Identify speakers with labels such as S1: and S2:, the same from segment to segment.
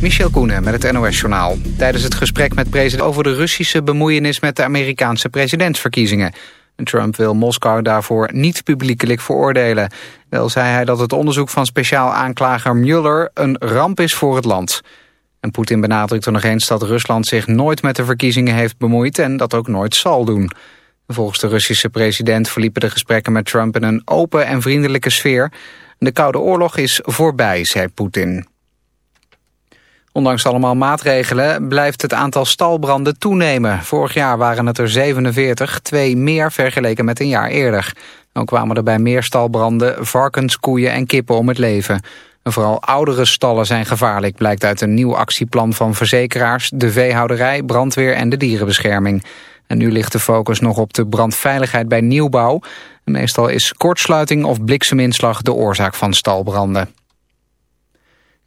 S1: Michel Koenen met het NOS-journaal. Tijdens het gesprek met president over de Russische bemoeienis met de Amerikaanse presidentsverkiezingen. Trump wil Moskou daarvoor niet publiekelijk veroordelen. Wel zei hij dat het onderzoek van speciaal aanklager Mueller een ramp is voor het land. En Poetin benadrukte nog eens dat Rusland zich nooit met de verkiezingen heeft bemoeid en dat ook nooit zal doen. Volgens de Russische president verliepen de gesprekken met Trump in een open en vriendelijke sfeer. De Koude Oorlog is voorbij, zei Poetin. Ondanks allemaal maatregelen blijft het aantal stalbranden toenemen. Vorig jaar waren het er 47, twee meer vergeleken met een jaar eerder. Dan kwamen er bij meer stalbranden varkens, koeien en kippen om het leven. vooral oudere stallen zijn gevaarlijk, blijkt uit een nieuw actieplan van verzekeraars, de veehouderij, brandweer en de dierenbescherming. En nu ligt de focus nog op de brandveiligheid bij nieuwbouw. Meestal is kortsluiting of blikseminslag de oorzaak van stalbranden.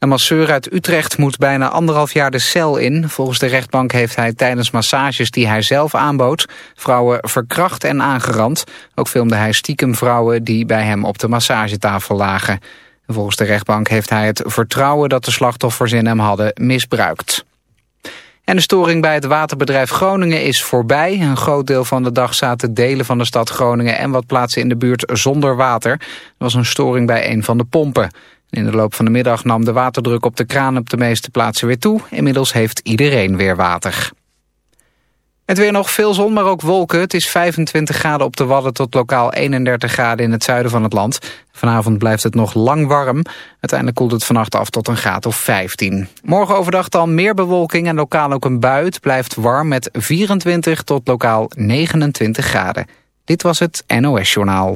S1: Een masseur uit Utrecht moet bijna anderhalf jaar de cel in. Volgens de rechtbank heeft hij tijdens massages die hij zelf aanbood... vrouwen verkracht en aangerand. Ook filmde hij stiekem vrouwen die bij hem op de massagetafel lagen. Volgens de rechtbank heeft hij het vertrouwen dat de slachtoffers in hem hadden misbruikt. En de storing bij het waterbedrijf Groningen is voorbij. Een groot deel van de dag zaten delen van de stad Groningen en wat plaatsen in de buurt zonder water. Er was een storing bij een van de pompen. In de loop van de middag nam de waterdruk op de kraan op de meeste plaatsen weer toe. Inmiddels heeft iedereen weer water. Het weer nog veel zon, maar ook wolken. Het is 25 graden op de Wadden tot lokaal 31 graden in het zuiden van het land. Vanavond blijft het nog lang warm. Uiteindelijk koelt het vannacht af tot een graad of 15. Morgen overdag dan meer bewolking en lokaal ook een bui. Blijft warm met 24 tot lokaal 29 graden. Dit was het NOS Journaal.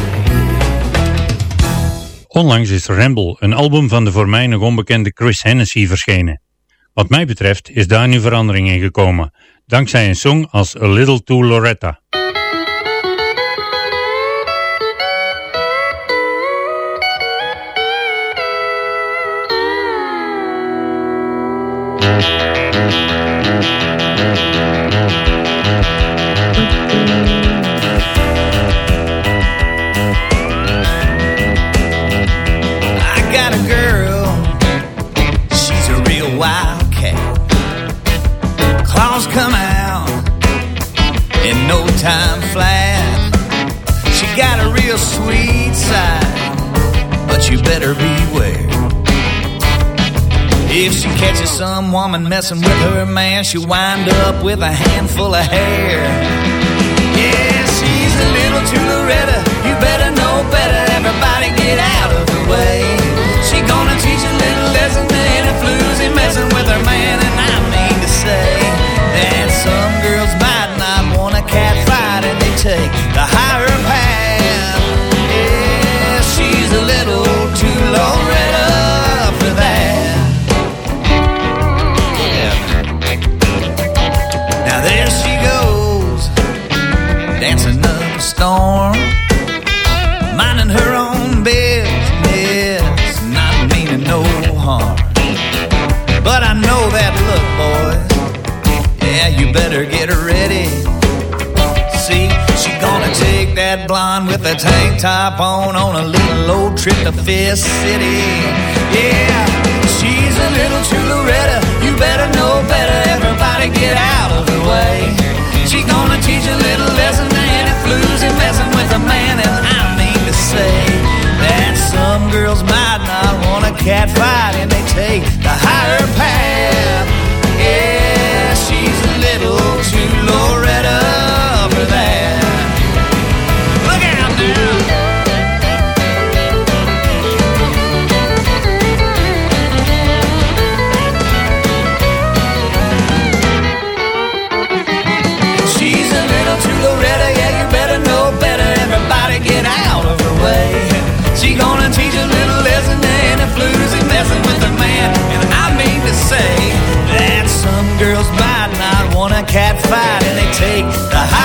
S2: Onlangs is Ramble, een album van de voor mij nog onbekende Chris Hennessy, verschenen. Wat mij betreft is daar nu verandering in gekomen, dankzij een song als A Little To Loretta.
S3: Catches some woman messing with her man, she'll wind up with a handful of hair. Yeah, she's a little too Loretta. With a tank top on on a little old trip to Fist City. Yeah, she's a little too Loretta. You better know better. Everybody get out of her way. She gonna teach a little lesson it flues and messing with a man. And I mean to say that some girls might not want a cat fight and they take the higher path.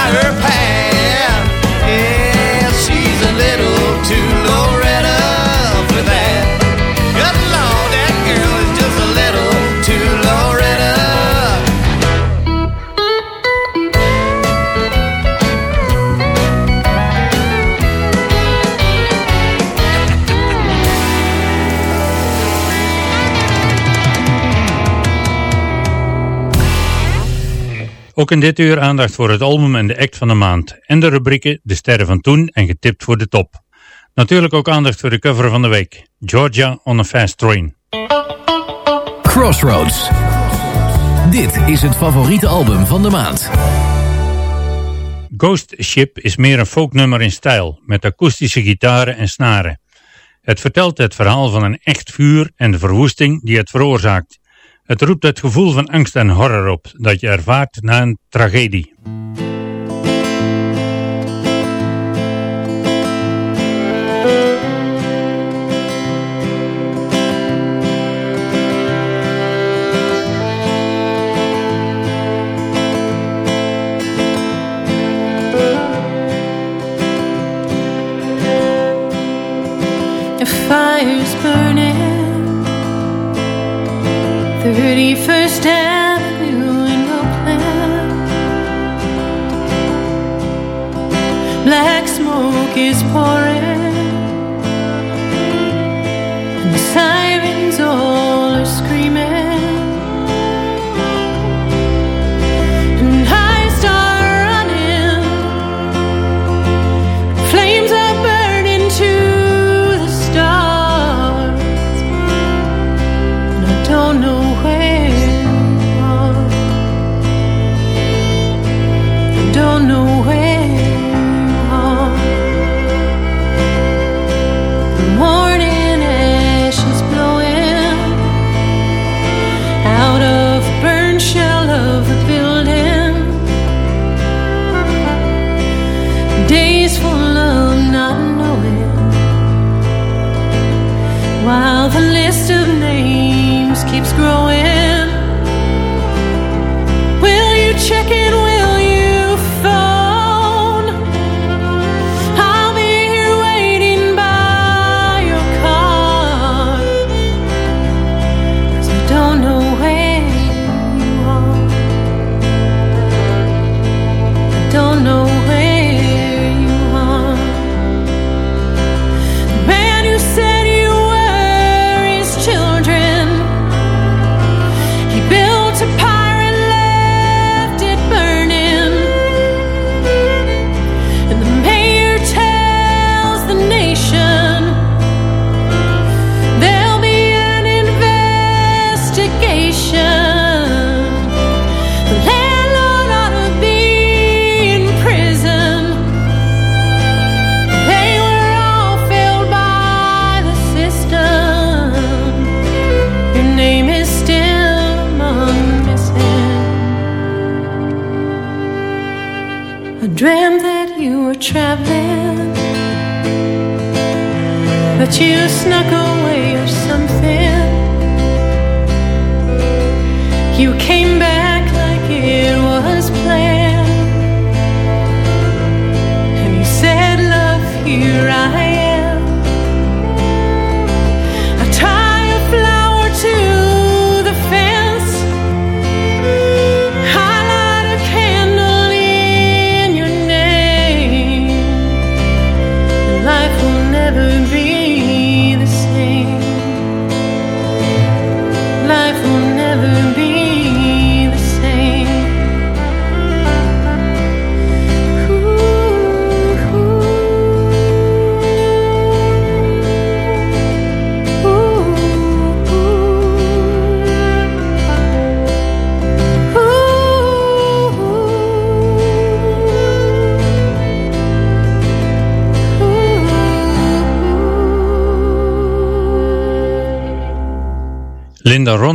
S3: Higher path. Yeah, she's a little too
S4: Ook in dit uur aandacht voor het album en de act van de maand. En de rubrieken De Sterren van Toen en Getipt voor de Top. Natuurlijk ook aandacht voor de cover van de week. Georgia on a Fast Train.
S5: Crossroads. Dit is het favoriete album van de maand.
S4: Ghost Ship is meer een folknummer in stijl, met akoestische gitaren en snaren. Het vertelt het verhaal van een echt vuur en de verwoesting die het veroorzaakt. Het roept het gevoel van angst en horror op dat je ervaart na een tragedie.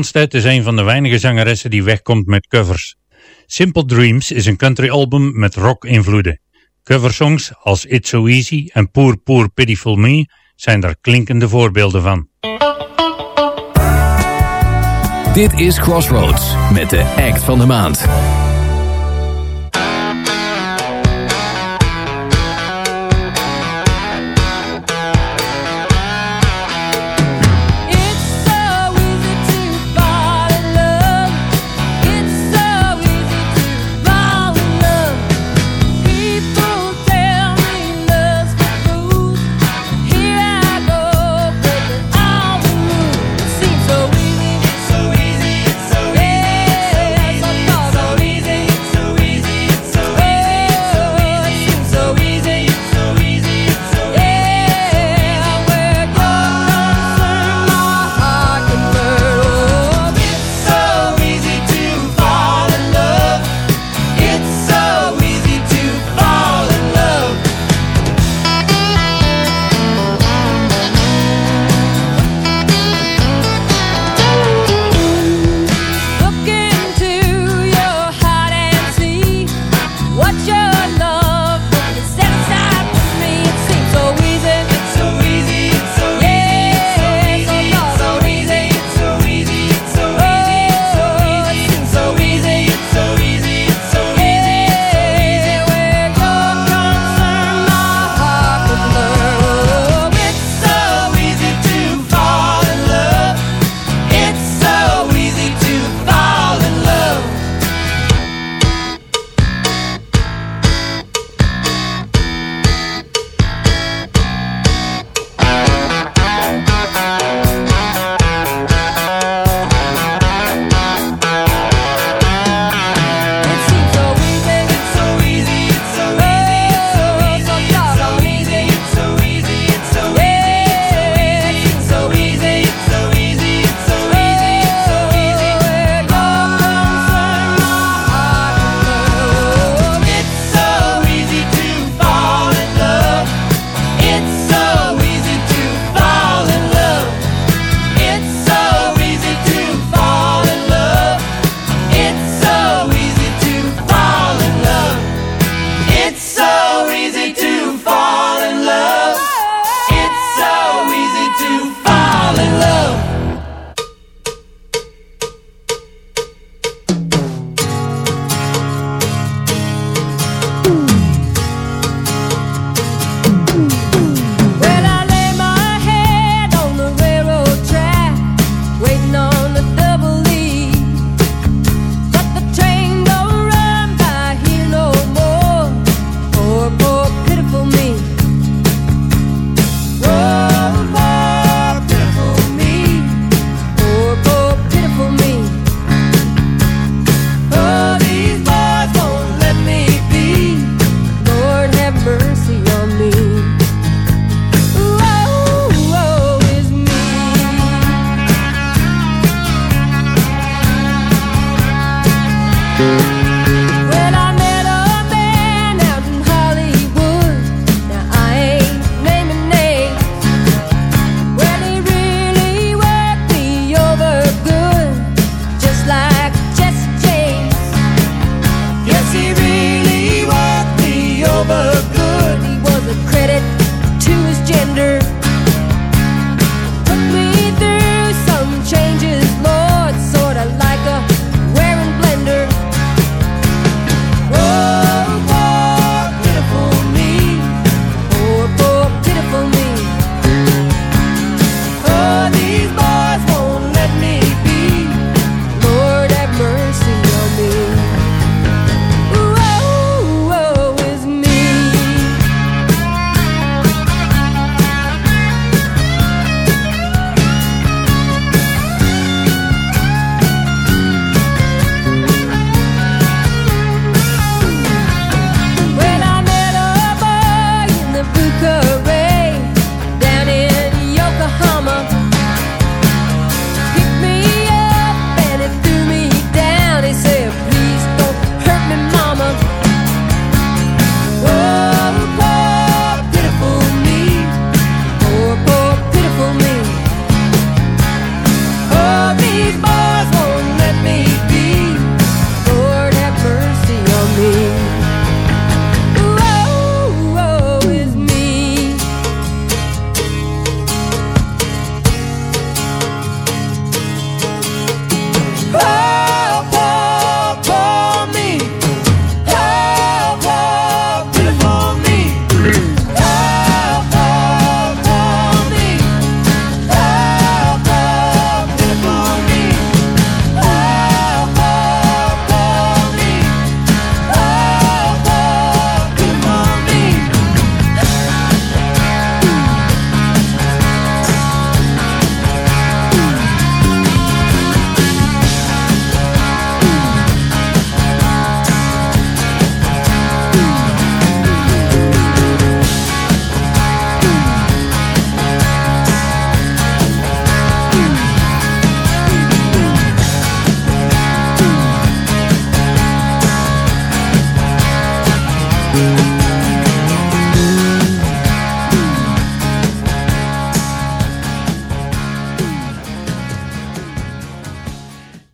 S6: Ronstedt is
S2: een van de weinige zangeressen die wegkomt met covers. Simple Dreams is een country album met rock-invloeden. Coversongs als It's So Easy en Poor Poor Pitiful Me zijn daar klinkende voorbeelden van.
S7: Dit is Crossroads met de act van de maand.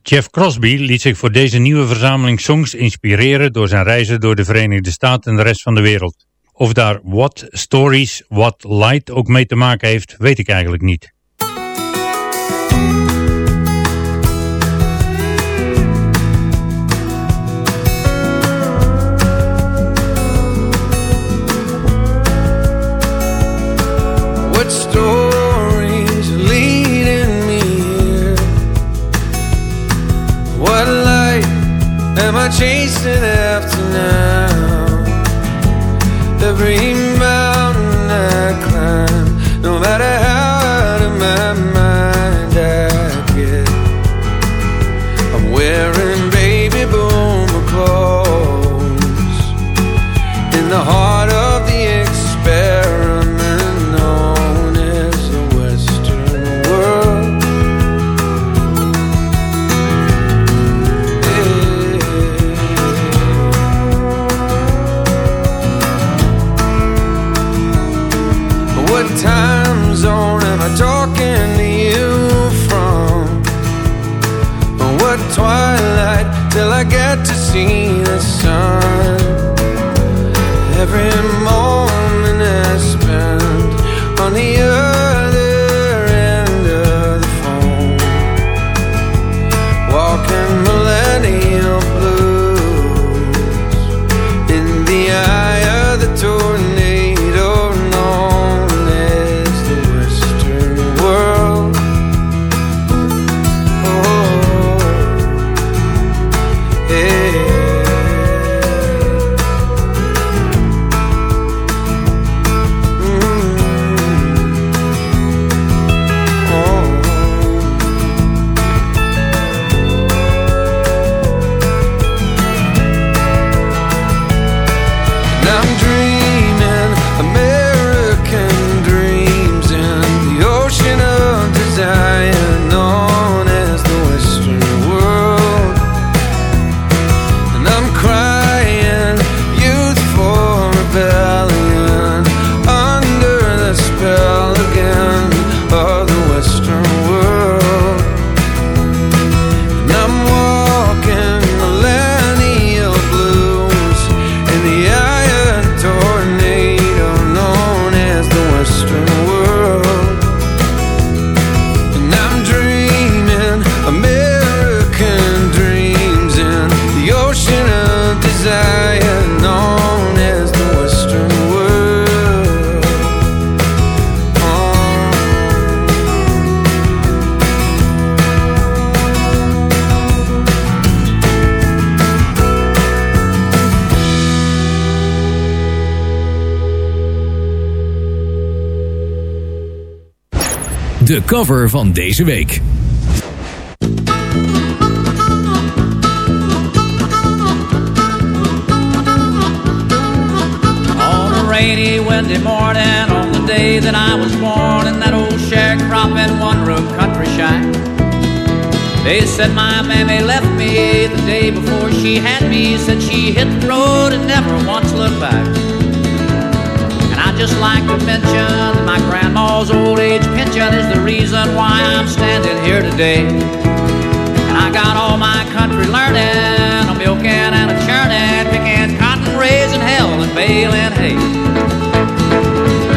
S2: Jeff Crosby liet zich voor deze nieuwe verzameling songs inspireren door zijn reizen door de Verenigde Staten en de rest van de wereld. Of daar What Stories, What Light ook mee te maken heeft, weet ik eigenlijk niet.
S8: Now? Every
S5: cover van deze week.
S9: On a rainy, windy morning, on the day that I was born in that old sharecropping one-room country shack. They said my mammy left me the day before she had me. Said she hit the road and never once looked back. Just like to mention that my grandma's old age pension is the reason why I'm standing here today. And I got all my country learning, a milking and a churning, picking cotton, raising hell and baling hay.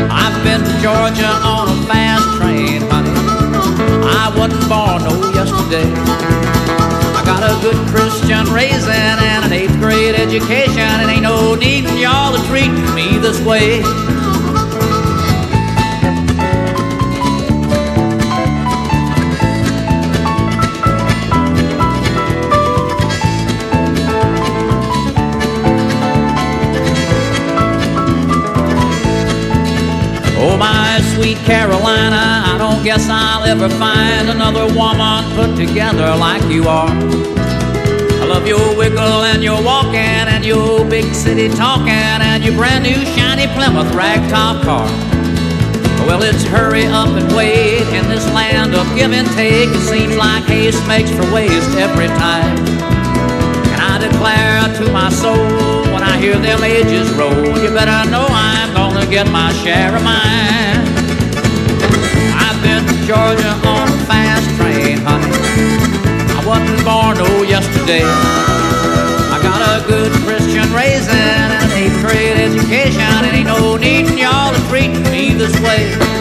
S9: I've been to Georgia on a fast train, honey. I wasn't born no yesterday. I got a good Christian raising and an eighth grade education, and ain't no need for y'all to treat me this way. Sweet Carolina, I don't guess I'll ever find another woman put together like you are. I love your wiggle and your walking and your big city talking and your brand new shiny Plymouth ragtop car. Well, it's hurry up and wait in this land of give and take. It seems like haste makes for waste every time. And I declare to my soul when I hear them ages roll, you better know I'm gonna get my share of mine. Georgia on a fast train, honey. I wasn't born no yesterday. I got a good Christian raising and an eighth grade education, and ain't no needin' y'all to treat me this way.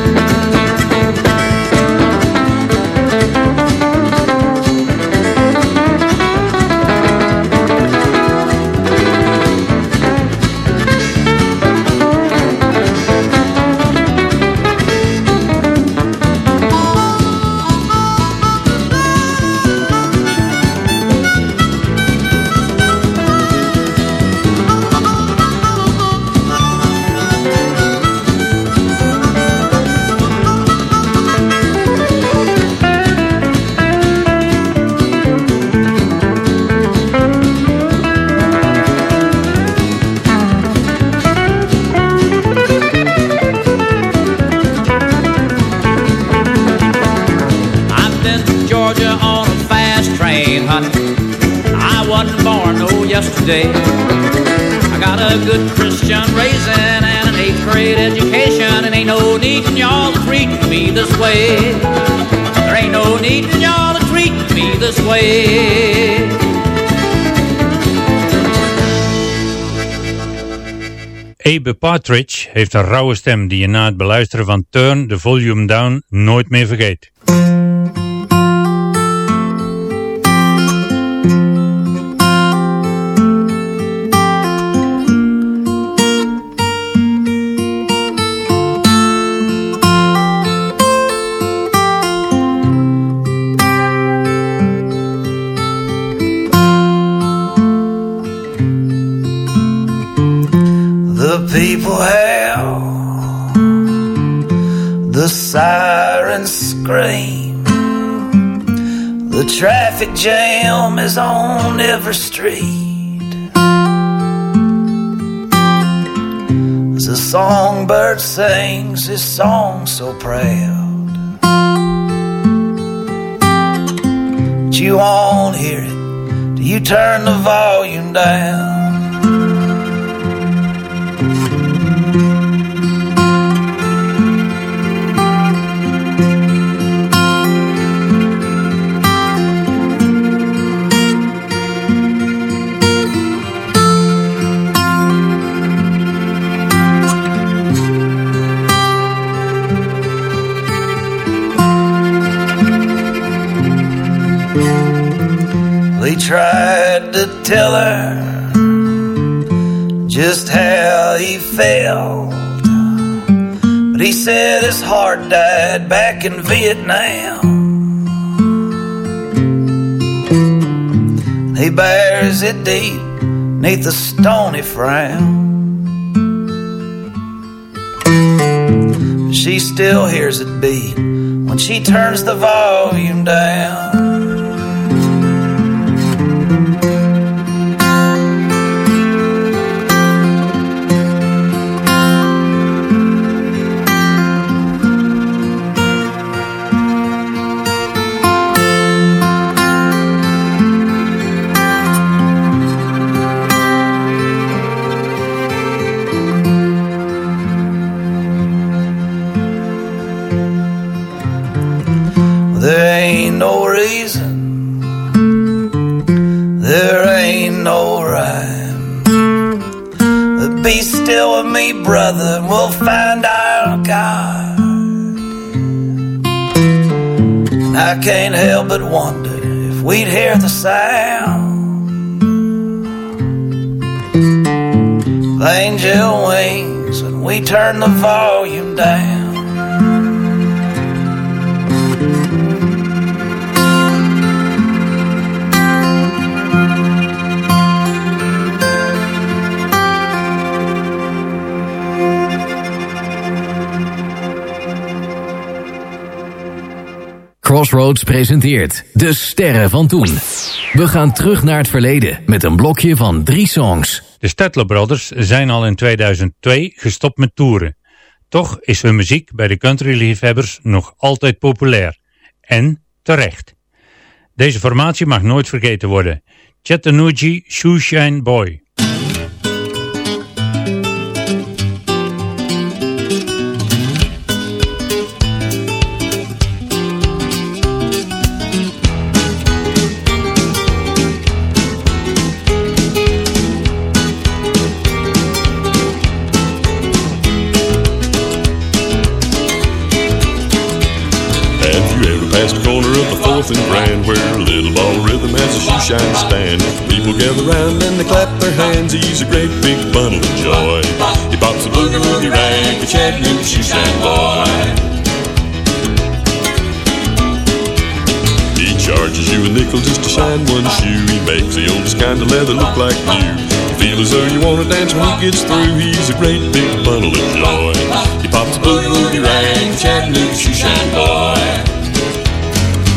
S2: Partridge heeft een rauwe stem die je na het beluisteren van Turn the Volume Down nooit meer vergeet.
S3: Traffic jam is on every street. As a songbird sings his song so proud, but you won't hear it till you turn the volume down. To tell her just how he felt. But he said his heart died back in Vietnam. He bears it deep neath a stony frown. She still hears it beat when she turns the volume down. We'll find our God. I can't help but wonder if we'd hear the sound of angel wings when we turn the volume down.
S7: Crossroads presenteert De Sterren van Toen. We gaan terug naar het verleden met een blokje van drie songs.
S2: De Statler Brothers zijn al in 2002 gestopt met toeren. Toch is hun muziek bij de countryliefhebbers nog altijd populair. En terecht. Deze formatie mag nooit vergeten worden. Chattanooga Shoeshine Boy.
S10: And grand, where a little ball rhythm has a shoe shine stand. People gather round and they clap their hands. He's a great big bundle of joy. He pops a boogie woogie rag, the Chattanooga shoe shine boy. He charges you a nickel just to shine one shoe. He makes the oldest kind of leather look like new. Feel as though you want to dance when he gets through. He's a great big bundle of joy. He pops a boogie woogie rag, Chattanooga shoe shine boy.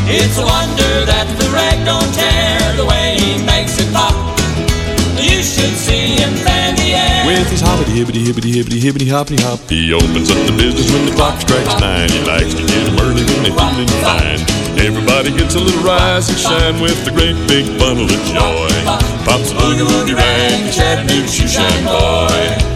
S11: It's a wonder that the rag don't tear the way he makes it pop. You should see him fan the air.
S10: With his hoppity hibbity hibbity hibbity hibbity hoppity hop, he opens up the business when the clock strikes nine. He likes to get 'em early when they're feeling fine. Everybody gets a little rise and shine with the great big bundle of joy. Pops a boogie woogie rag, Chattanooga shoe shine boy.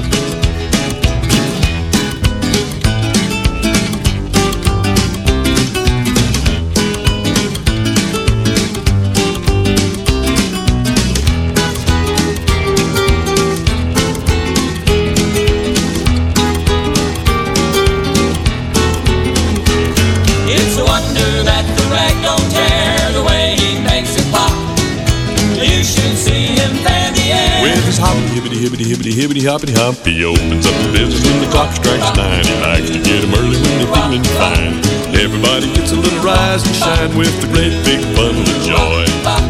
S10: Hoppity hop, he opens up the business when the clock strikes nine. He likes to get 'em early when they're feeling fine. Everybody gets a little rise and shine with the great big bundle of joy.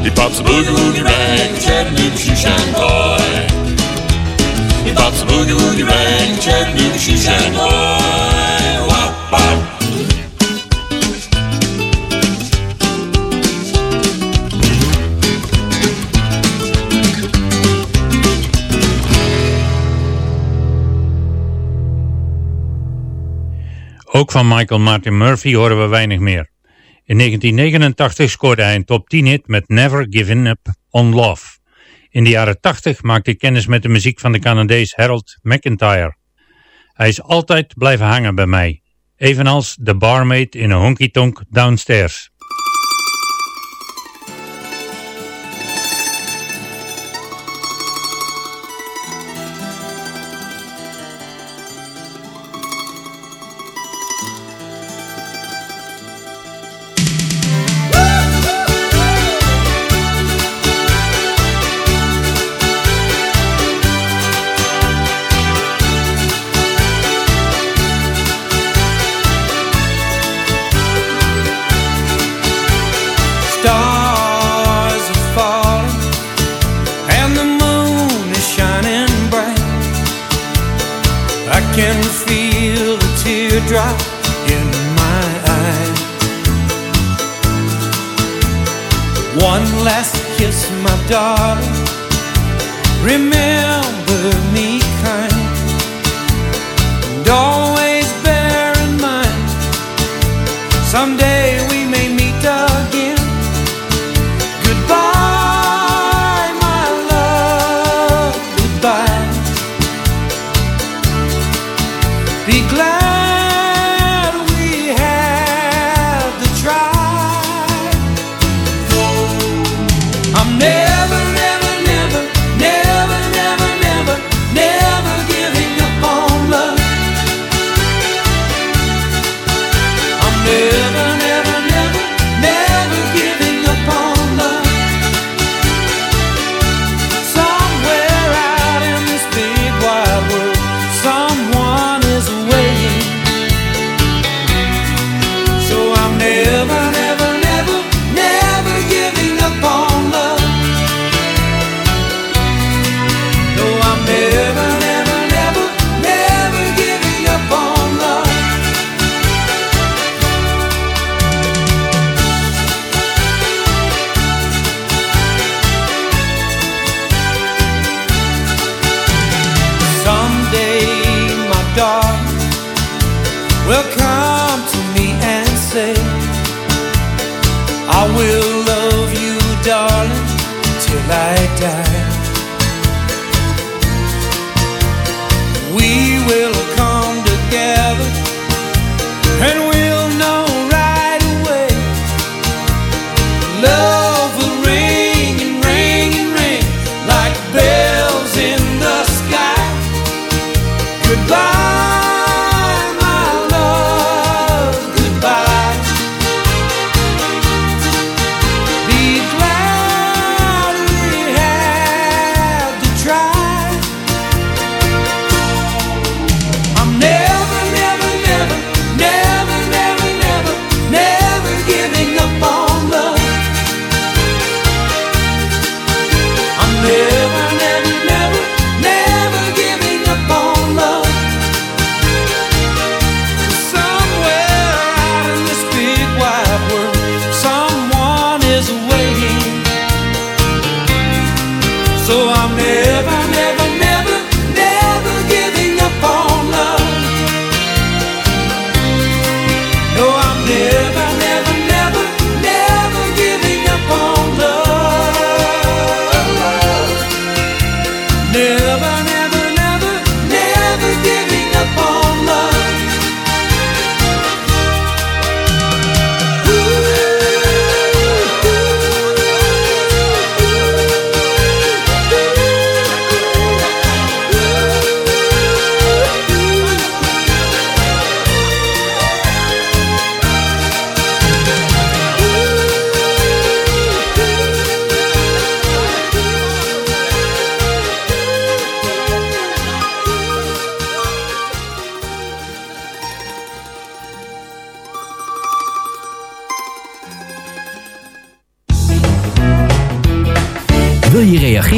S10: He pops a boogie woogie rag, Chattanooga shoe shine boy. He pops a boogie woogie rag, Chattanooga shoe shine boy.
S12: Van Michael Martin Murphy horen we weinig meer. In 1989 scoorde hij een top 10 hit met Never Giving Up on Love. In de jaren 80 maakte hij kennis met de muziek van de Canadees Harold McIntyre. Hij is altijd blijven hangen bij mij, evenals de barmaid in een honky-tonk downstairs.
S13: Will come to me and say, I will love you, darling, till I die.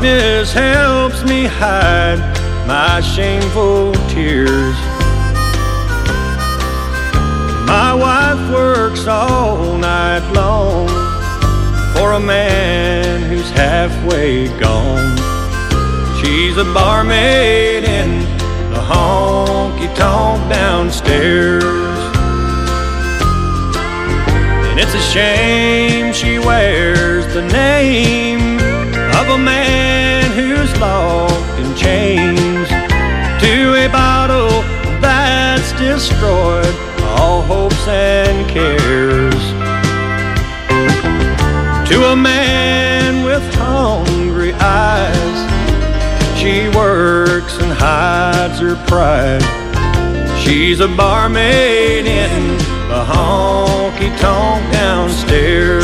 S8: darkness helps me hide my shameful tears. My wife works all night long for a man who's halfway gone. She's a barmaid in the honky tonk downstairs. And it's a shame she wears the name of a man who's locked in chains to a bottle that's destroyed all hopes and cares. To a man with hungry eyes, she works and hides her pride. She's a barmaid in the honky tonk downstairs.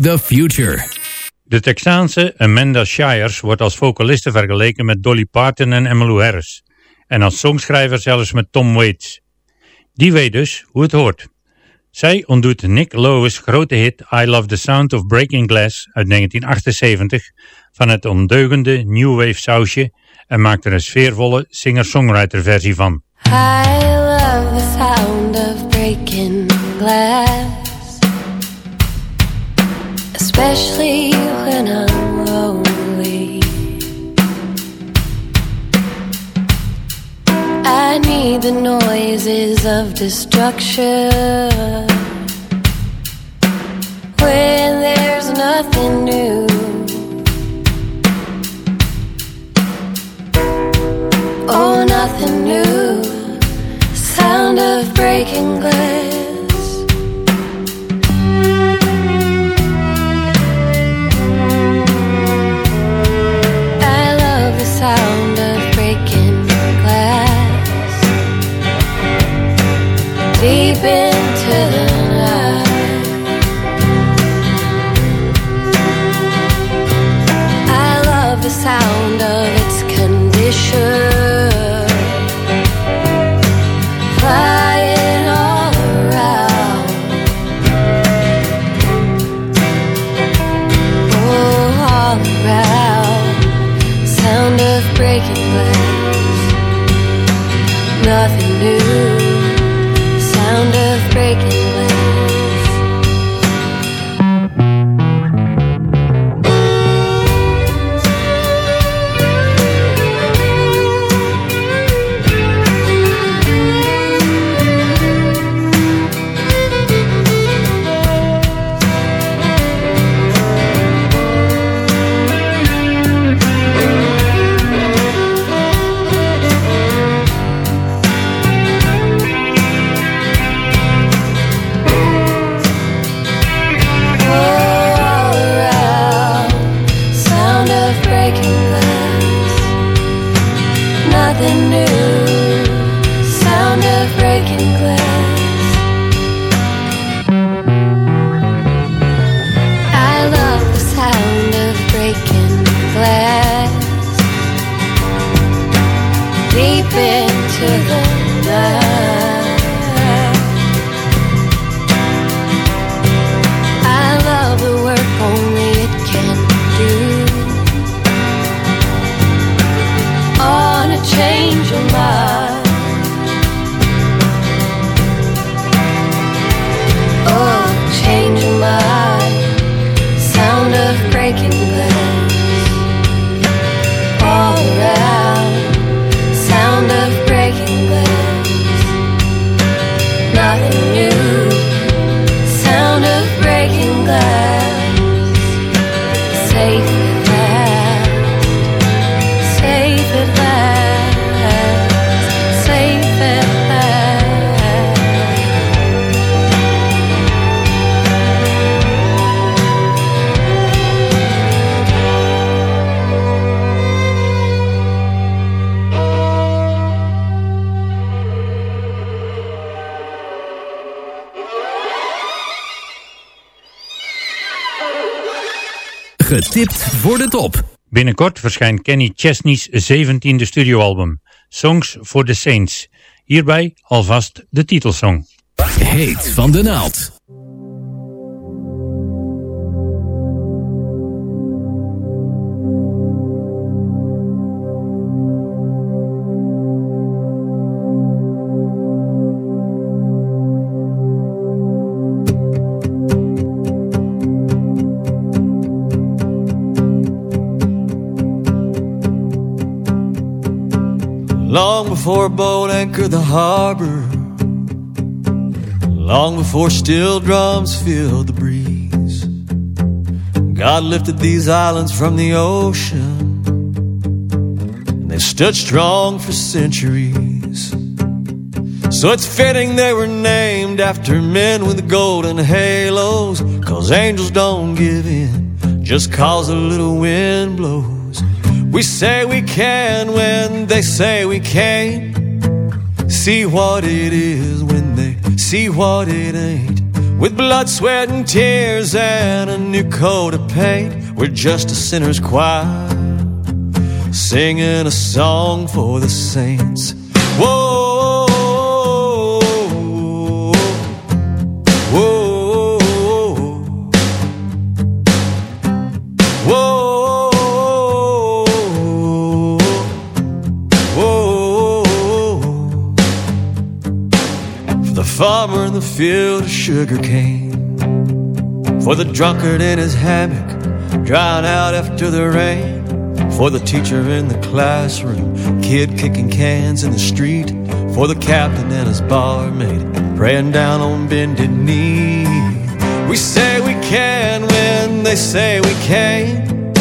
S8: The
S5: Future.
S2: De Texaanse Amanda Shires wordt als vocaliste vergeleken met Dolly Parton en Emmylou Harris. En als songschrijver zelfs met Tom Waits. Die weet dus hoe het hoort. Zij ontdoet Nick Lowe's grote hit I Love the Sound of Breaking Glass uit 1978 van het ondeugende New Wave sausje en maakt er een sfeervolle singer-songwriter versie van.
S4: I love the sound of breaking glass, especially when I'm lonely. I need the noises of destruction when there's nothing new. Oh, nothing new. Sound of breaking glass. The new. Sound of breaking glass.
S7: Voor de top.
S2: Binnenkort verschijnt Kenny Chesney's 17e studioalbum, Songs for the Saints. Hierbij alvast de titelsong.
S7: Heet van de naald.
S14: Long before a boat anchored the harbor, long before steel drums filled the breeze, God lifted these islands from the ocean, and they stood strong for centuries. So it's fitting they were named after men with golden halos, cause angels don't give in just cause a little wind blows. We say we can when they say we can't. See what it is when they see what it ain't. With blood, sweat, and tears and a new coat of paint, we're just a sinner's choir singing a song for the saints. Whoa, in the field of sugar cane, for the drunkard in his hammock, drying out after the rain. For the teacher in the classroom, kid kicking cans in the street. For the captain and his barmaid, praying down on bended knee. We say we can when they say we can't.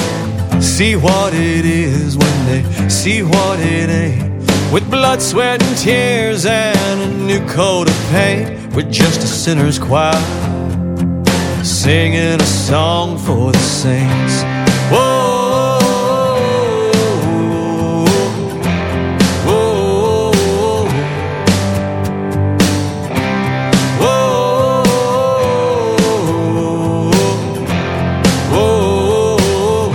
S14: See what it is when they see what it ain't. With blood, sweat, and tears and a new coat of paint, we're just a sinner's choir singing a song for the saints. Whoa. Whoa, whoa.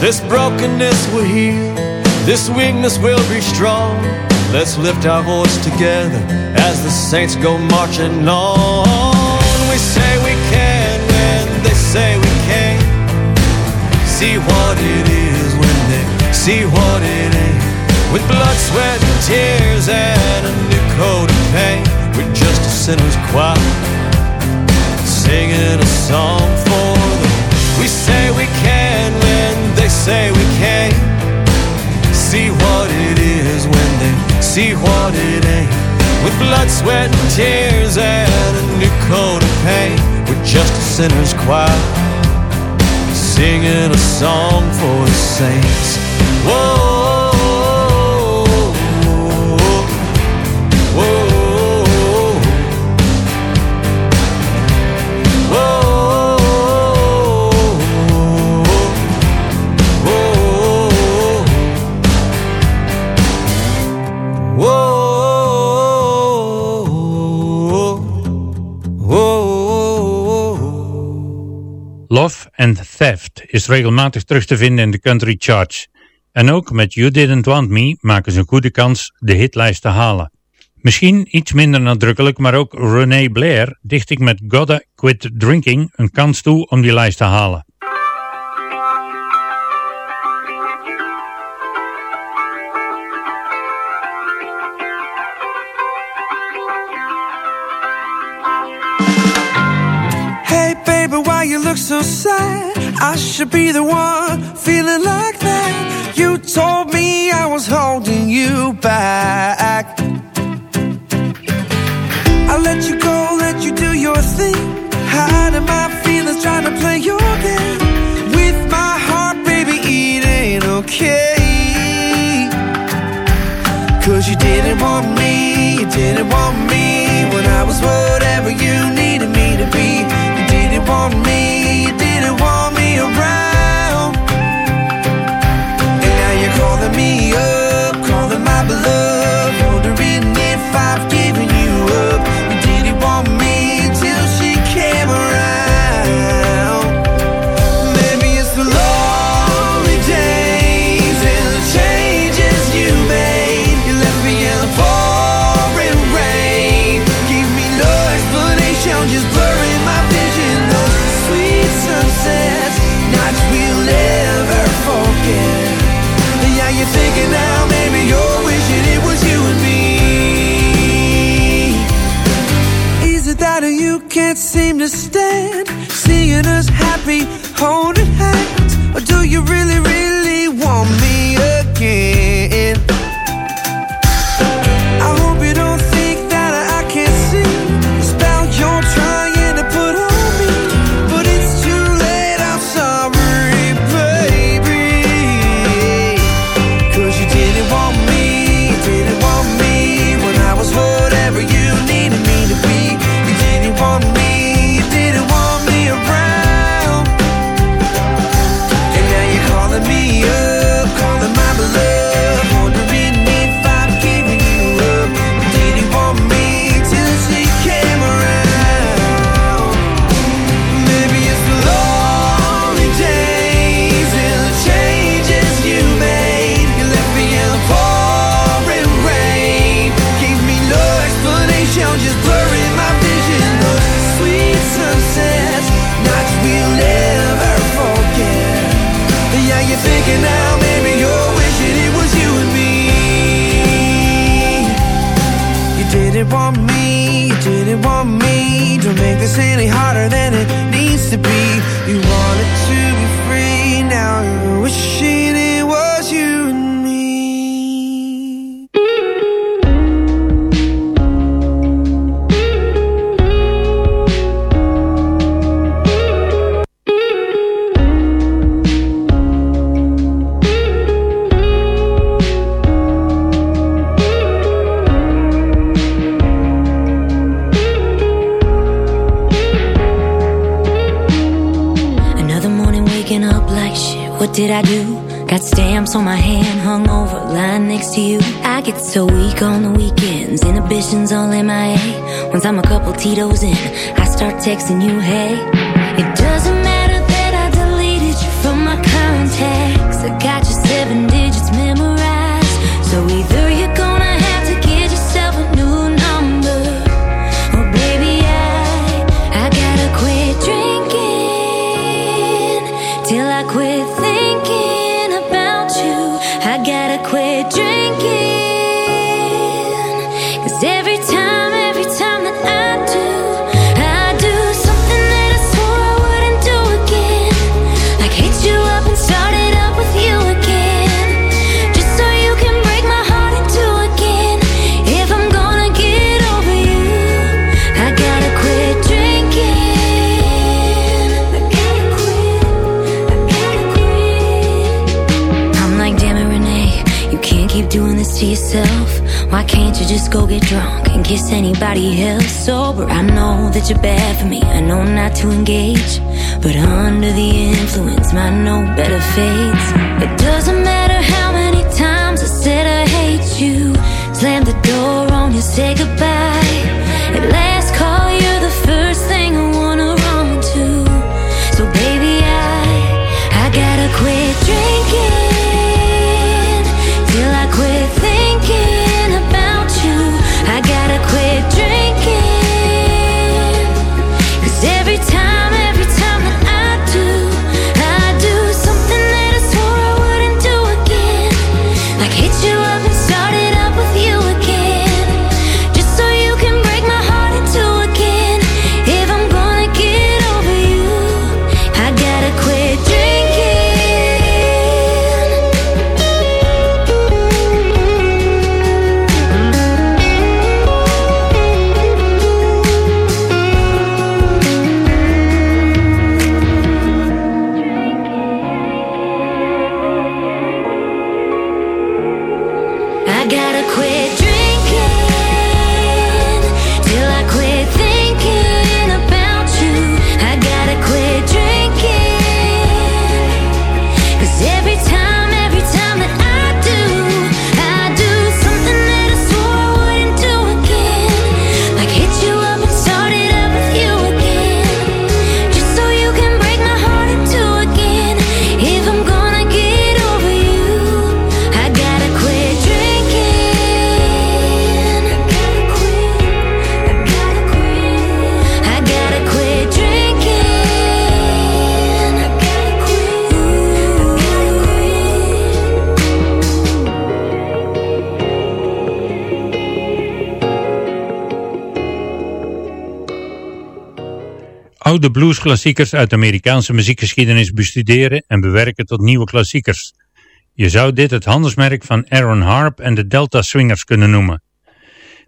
S14: This brokenness will heal, this weakness will be strong. Let's lift our voice together as the saints go marching on. We say we can when they say we can't. See what it is when they see what it ain't. With blood, sweat, and tears and a new coat of paint, we're just a sinner's choir singing a song for them. We say we can when they say we can't. See what it is when they see what it ain't. With blood, sweat, and tears and a new coat of paint, we're just a sinner's choir singing a song for the saints. Whoa.
S2: Love and Theft is regelmatig terug te vinden in de country charts. En ook met You Didn't Want Me maken ze een goede kans de hitlijst te halen. Misschien iets minder nadrukkelijk, maar ook René Blair dicht ik met Gotta Quit Drinking een kans toe om die lijst te halen.
S15: why you
S8: look so sad. I should be the one feeling like that. You told me I was holding you back. I let you go, let you do your thing. Hiding my feelings, trying to play your game. With my heart, baby, it ain't okay. Cause you didn't want me, you didn't want me when I was whatever you seem to stand, seeing us happy, holding
S15: couple Tito's in, I start texting you, hey. go get drunk and kiss anybody else sober. I know that you're bad for me. I know not to engage, but under the influence, my no better fates. It doesn't matter how many times I said I hate you. Slam the door on you, say goodbye.
S2: oude bluesklassiekers uit de Amerikaanse muziekgeschiedenis bestuderen en bewerken tot nieuwe klassiekers. Je zou dit het handelsmerk van Aaron Harp en de Delta Swingers kunnen noemen.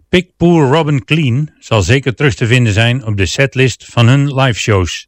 S2: Pick Poor Robin Clean zal zeker terug te vinden zijn op de setlist van hun
S16: live shows.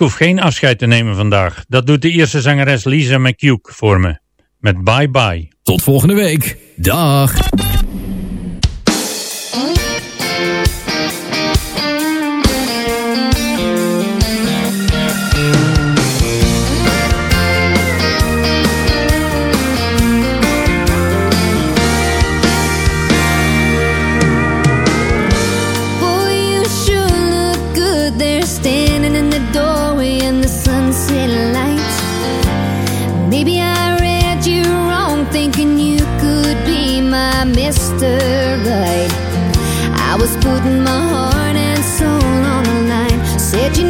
S2: Ik hoef geen afscheid te nemen vandaag. Dat doet de eerste zangeres Lisa McCuke voor me. Met Bye Bye.
S17: Tot volgende week. Dag.
S4: sede